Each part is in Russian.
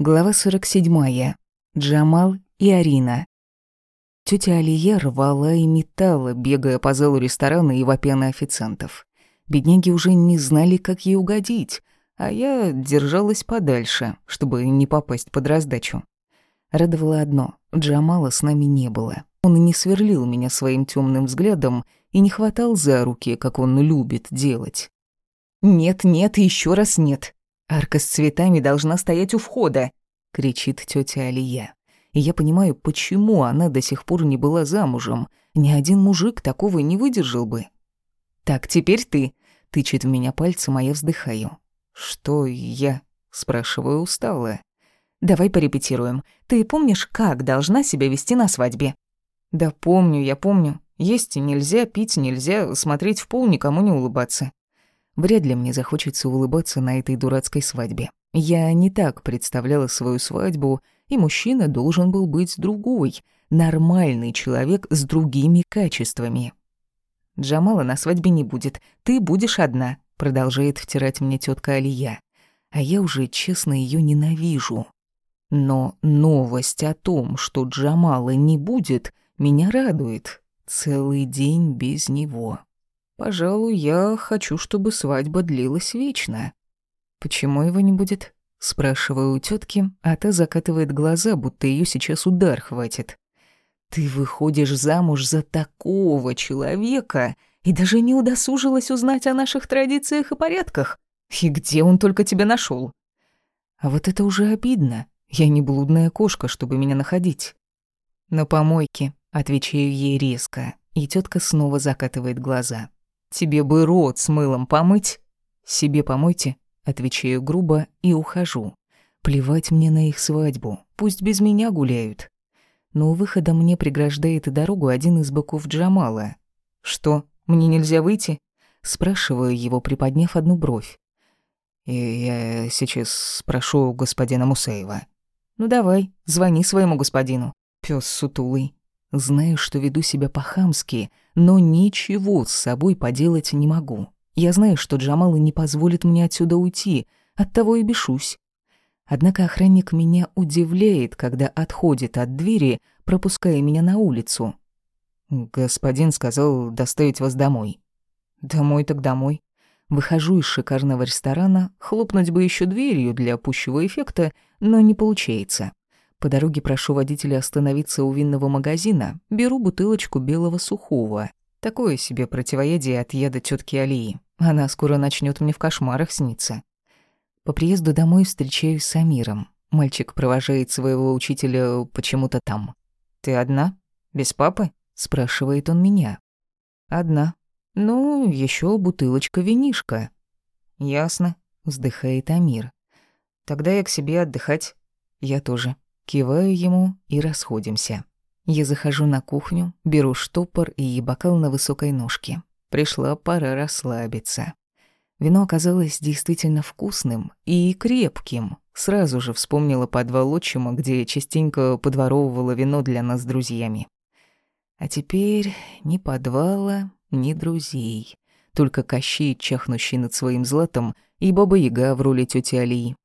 Глава 47. Джамал и Арина. Тётя Алия рвала и металла, бегая по залу ресторана и вопя на официантов. Бедняги уже не знали, как ей угодить, а я держалась подальше, чтобы не попасть под раздачу. Радовало одно — Джамала с нами не было. Он не сверлил меня своим тёмным взглядом и не хватал за руки, как он любит делать. «Нет, нет и ещё раз нет», «Арка с цветами должна стоять у входа!» — кричит тетя Алия. И я понимаю, почему она до сих пор не была замужем. Ни один мужик такого не выдержал бы. «Так, теперь ты!» — тычет в меня пальцем, а я вздыхаю. «Что я?» — спрашиваю устало. «Давай порепетируем. Ты помнишь, как должна себя вести на свадьбе?» «Да помню, я помню. Есть нельзя, пить нельзя, смотреть в пол, никому не улыбаться. Вряд ли мне захочется улыбаться на этой дурацкой свадьбе. Я не так представляла свою свадьбу, и мужчина должен был быть другой, нормальный человек с другими качествами. «Джамала на свадьбе не будет, ты будешь одна», — продолжает втирать мне тетка Алия. А я уже честно ее ненавижу. Но новость о том, что Джамала не будет, меня радует. Целый день без него. Пожалуй, я хочу, чтобы свадьба длилась вечно. Почему его не будет? Спрашиваю у тетки, а та закатывает глаза, будто ее сейчас удар хватит. Ты выходишь замуж за такого человека и даже не удосужилась узнать о наших традициях и порядках. И где он только тебя нашел? А вот это уже обидно. Я не блудная кошка, чтобы меня находить. На помойке, отвечаю ей резко, и тетка снова закатывает глаза. Тебе бы рот с мылом помыть. Себе помойте, отвечаю грубо и ухожу. Плевать мне на их свадьбу, пусть без меня гуляют. Но у выхода мне преграждает дорогу один из быков Джамала. «Что, мне нельзя выйти?» Спрашиваю его, приподняв одну бровь. «Я сейчас спрошу господина Мусеева». «Ну давай, звони своему господину». Пёс сутулый. Знаю, что веду себя по-хамски, но ничего с собой поделать не могу. Я знаю, что Джамал не позволит мне отсюда уйти, оттого и бешусь. Однако охранник меня удивляет, когда отходит от двери, пропуская меня на улицу. «Господин сказал доставить вас домой». «Домой так домой». Выхожу из шикарного ресторана, хлопнуть бы еще дверью для пущего эффекта, но не получается. По дороге прошу водителя остановиться у винного магазина, беру бутылочку белого сухого. Такое себе противоядие от яда тетки Алии. Она скоро начнет мне в кошмарах сниться. По приезду домой встречаюсь с Амиром. Мальчик провожает своего учителя почему-то там. «Ты одна? Без папы?» — спрашивает он меня. «Одна. Ну, еще бутылочка винишка». «Ясно», — вздыхает Амир. «Тогда я к себе отдыхать». «Я тоже». Киваю ему и расходимся. Я захожу на кухню, беру штопор и бокал на высокой ножке. Пришла пора расслабиться. Вино оказалось действительно вкусным и крепким. Сразу же вспомнила подвал отчима, где частенько подворовывала вино для нас с друзьями. А теперь ни подвала, ни друзей. Только Кощей, чахнущий над своим златом, и Баба-Яга в роли тети Алии.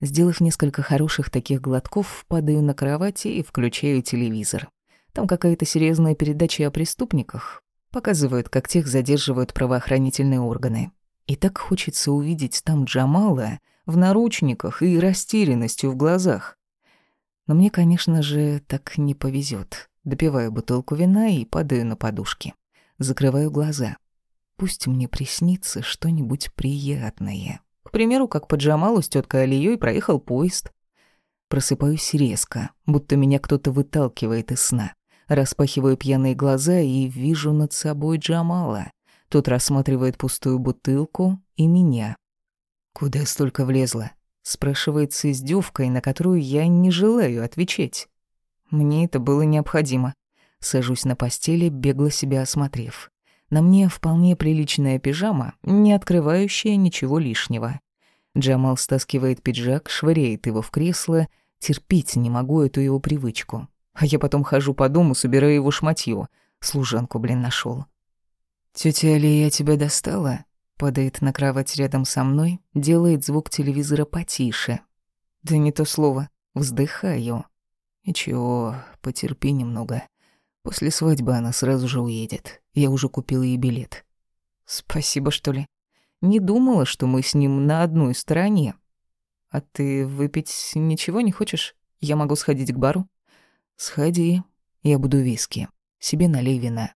Сделав несколько хороших таких глотков, падаю на кровати и включаю телевизор. Там какая-то серьезная передача о преступниках. Показывают, как тех задерживают правоохранительные органы. И так хочется увидеть там Джамала в наручниках и растерянностью в глазах. Но мне, конечно же, так не повезет. Допиваю бутылку вина и падаю на подушки. Закрываю глаза. Пусть мне приснится что-нибудь приятное. К примеру, как по Джамалу с тёткой Алией проехал поезд. Просыпаюсь резко, будто меня кто-то выталкивает из сна. Распахиваю пьяные глаза и вижу над собой Джамала. Тот рассматривает пустую бутылку и меня. «Куда столько влезла?» Спрашивает с издевкой, на которую я не желаю отвечать. Мне это было необходимо. Сажусь на постели, бегло себя осмотрев. На мне вполне приличная пижама, не открывающая ничего лишнего. Джамал стаскивает пиджак, швыряет его в кресло. Терпеть не могу эту его привычку. А я потом хожу по дому, собираю его шматьё. Служанку, блин, нашёл. «Тётя Алия тебя достала?» Падает на кровать рядом со мной, делает звук телевизора потише. Да не то слово. Вздыхаю. Ничего, потерпи немного. После свадьбы она сразу же уедет. Я уже купил ей билет. Спасибо, что ли. Не думала, что мы с ним на одной стороне. А ты выпить ничего не хочешь? Я могу сходить к бару? Сходи. Я буду виски. Себе налей вина.